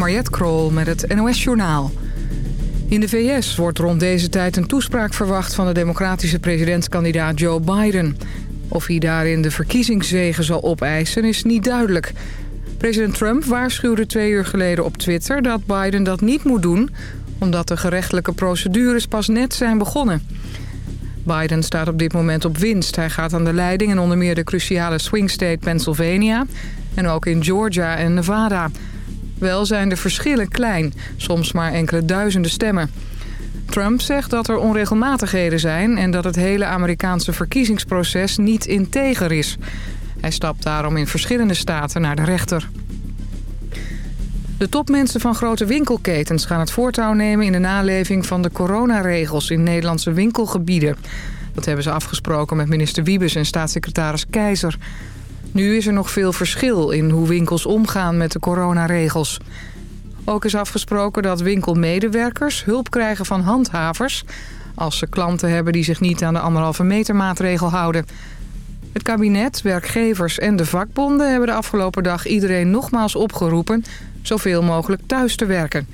Mariette Krol met het NOS Journaal. In de VS wordt rond deze tijd een toespraak verwacht... van de democratische presidentskandidaat Joe Biden. Of hij daarin de verkiezingszegen zal opeisen is niet duidelijk. President Trump waarschuwde twee uur geleden op Twitter dat Biden dat niet moet doen... omdat de gerechtelijke procedures pas net zijn begonnen... Biden staat op dit moment op winst. Hij gaat aan de leiding in onder meer de cruciale swing state Pennsylvania... en ook in Georgia en Nevada. Wel zijn de verschillen klein, soms maar enkele duizenden stemmen. Trump zegt dat er onregelmatigheden zijn... en dat het hele Amerikaanse verkiezingsproces niet integer is. Hij stapt daarom in verschillende staten naar de rechter. De topmensen van grote winkelketens gaan het voortouw nemen... in de naleving van de coronaregels in Nederlandse winkelgebieden. Dat hebben ze afgesproken met minister Wiebes en staatssecretaris Keizer. Nu is er nog veel verschil in hoe winkels omgaan met de coronaregels. Ook is afgesproken dat winkelmedewerkers hulp krijgen van handhavers... als ze klanten hebben die zich niet aan de anderhalve meter maatregel houden... Het kabinet, werkgevers en de vakbonden hebben de afgelopen dag iedereen nogmaals opgeroepen zoveel mogelijk thuis te werken.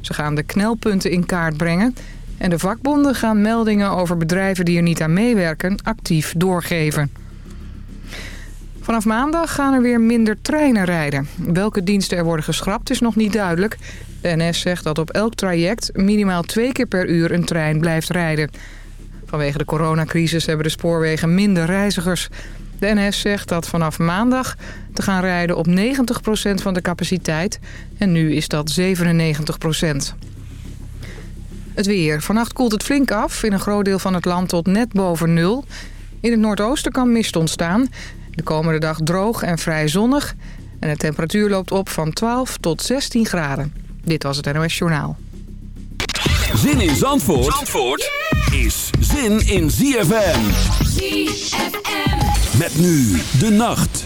Ze gaan de knelpunten in kaart brengen... en de vakbonden gaan meldingen over bedrijven die er niet aan meewerken actief doorgeven. Vanaf maandag gaan er weer minder treinen rijden. Welke diensten er worden geschrapt is nog niet duidelijk. De NS zegt dat op elk traject minimaal twee keer per uur een trein blijft rijden. Vanwege de coronacrisis hebben de spoorwegen minder reizigers. De NS zegt dat vanaf maandag te gaan rijden op 90% van de capaciteit. En nu is dat 97%. Het weer. Vannacht koelt het flink af. In een groot deel van het land tot net boven nul. In het noordoosten kan mist ontstaan. De komende dag droog en vrij zonnig. En de temperatuur loopt op van 12 tot 16 graden. Dit was het NOS Journaal. Zin in Zandvoort, Zandvoort is zin in ZFM. ZFM. Met nu de nacht.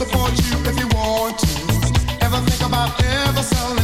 I'm trapped like a fool. I'm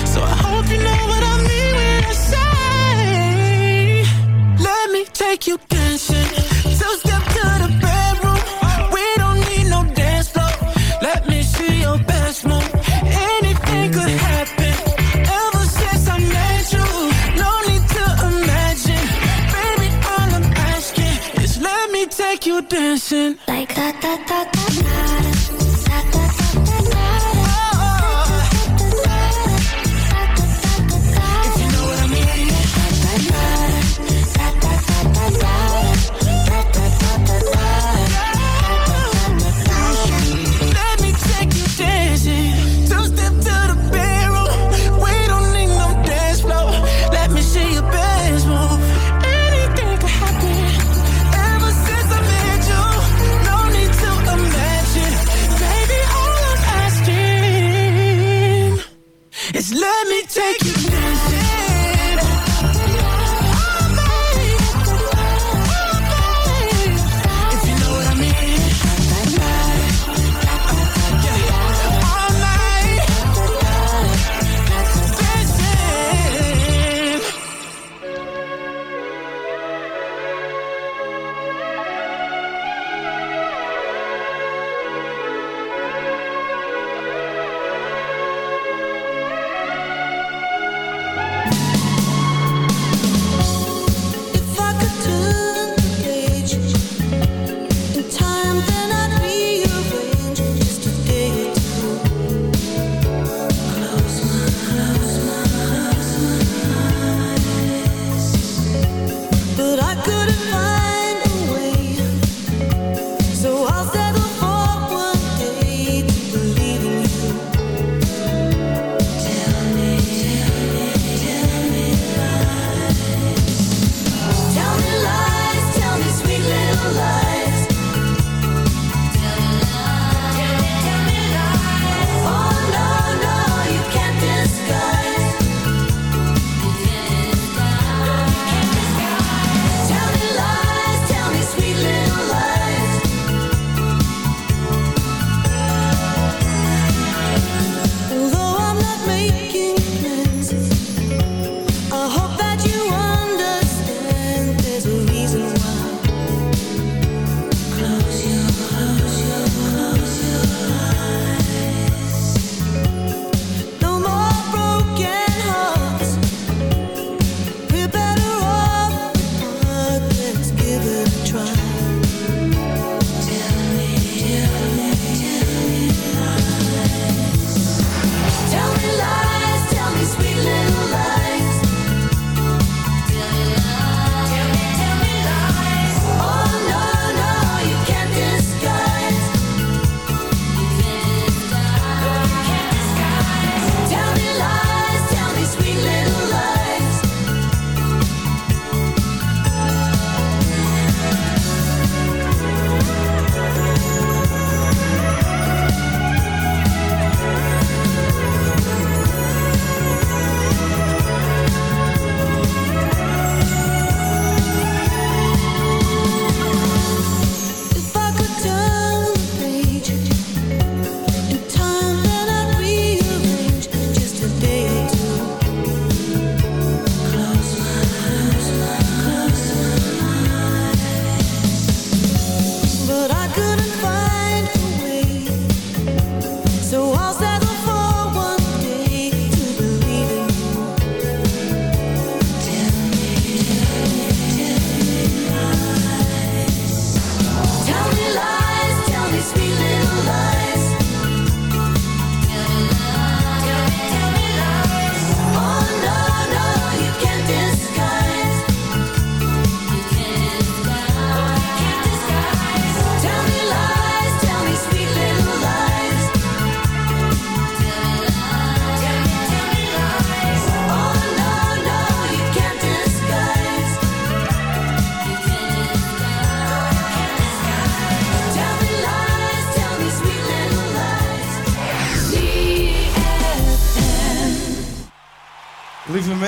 So I hope you know what I mean when I say, let me take you dancing.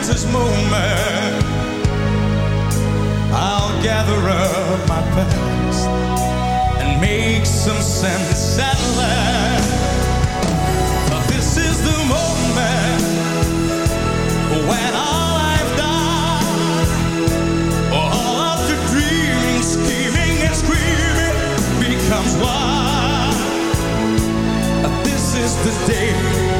momentous moment. I'll gather up my past and make some sense at last. This is the moment when screaming becomes one. This is the day.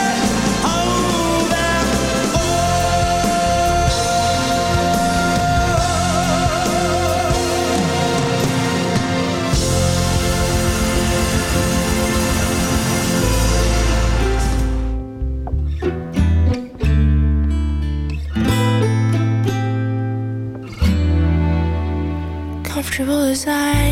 Comfortable as I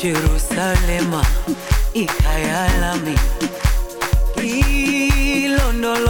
Jerusalema ikayalami. Ilondolo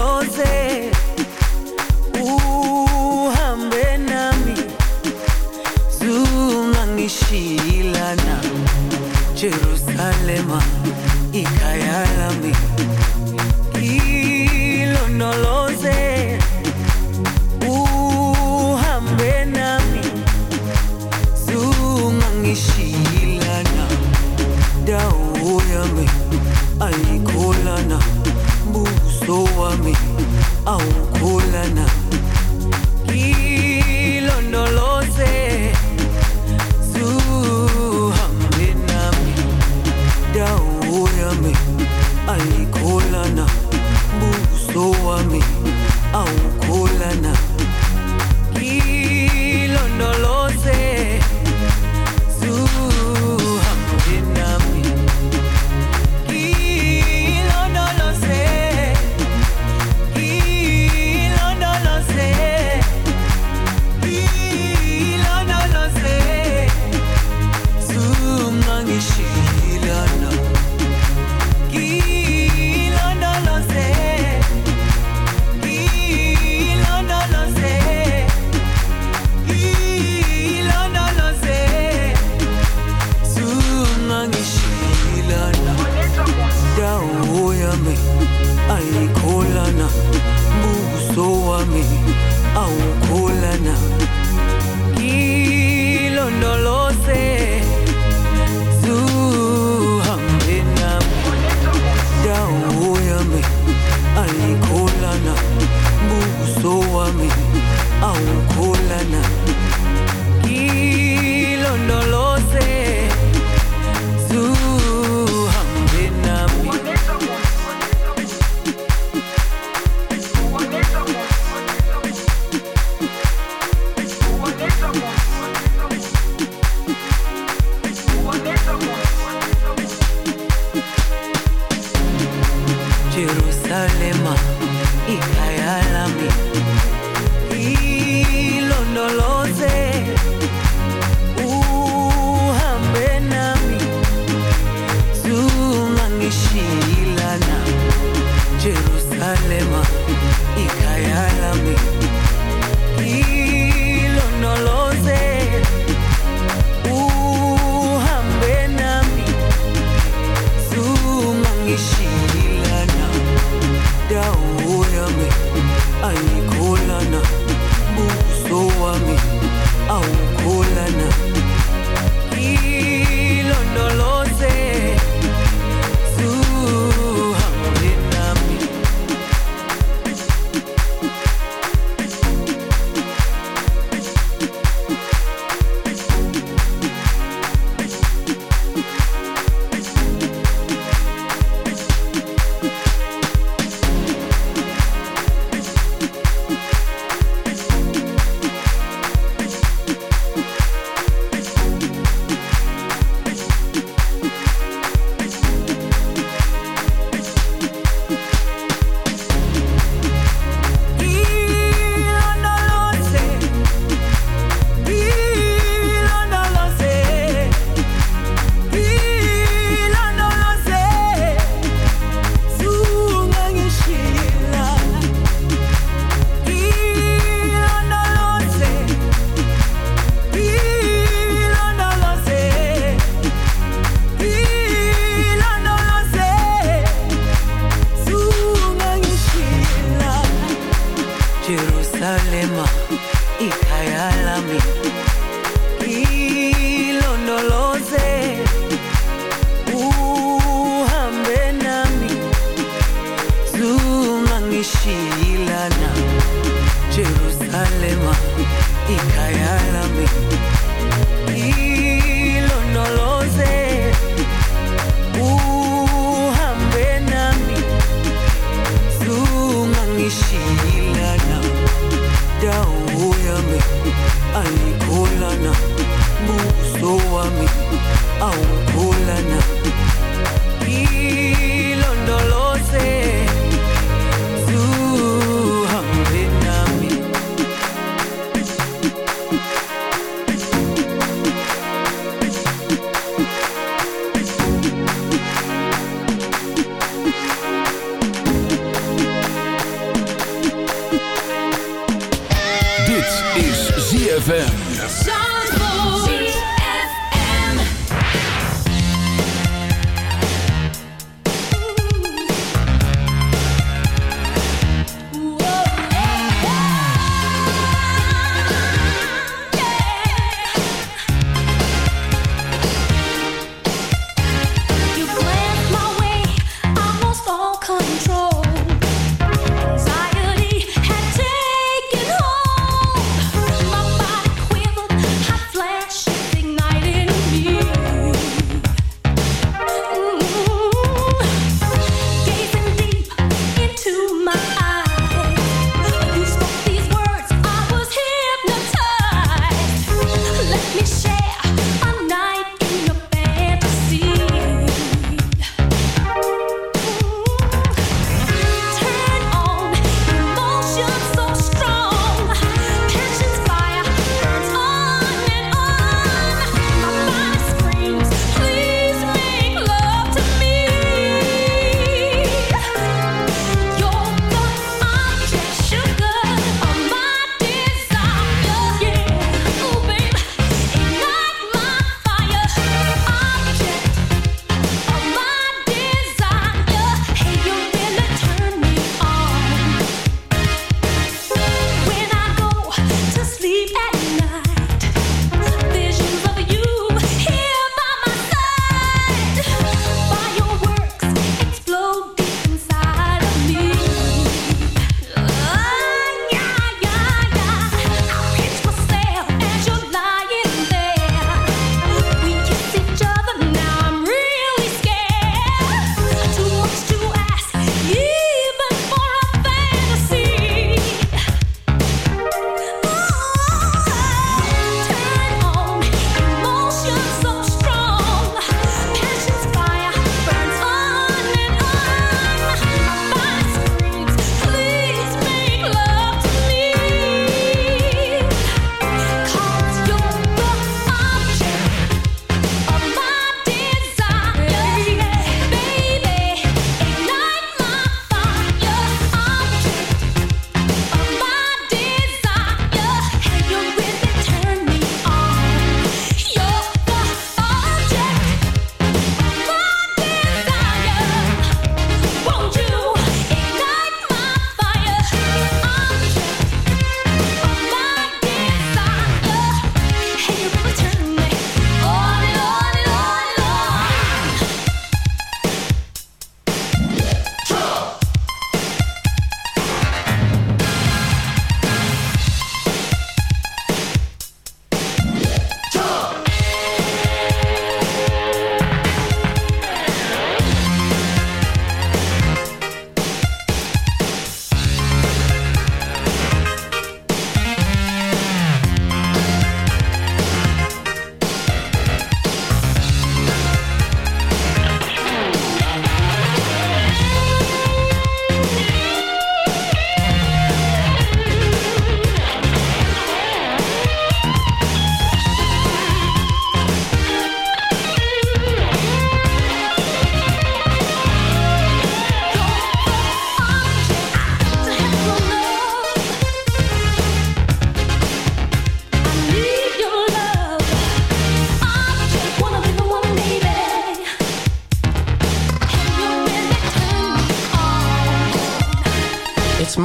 come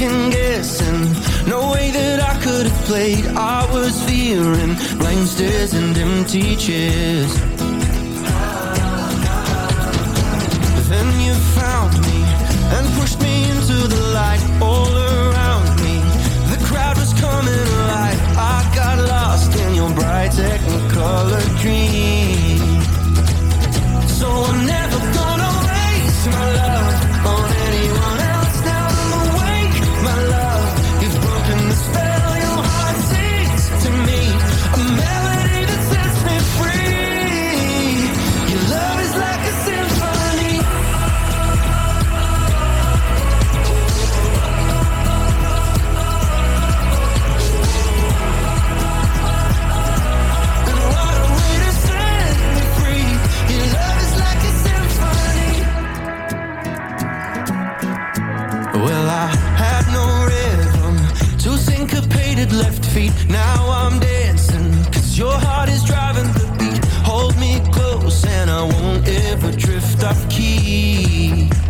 second guessing. No way that I could have played. I was fearing blank stares and empty chairs. Then you found me and pushed me into the light see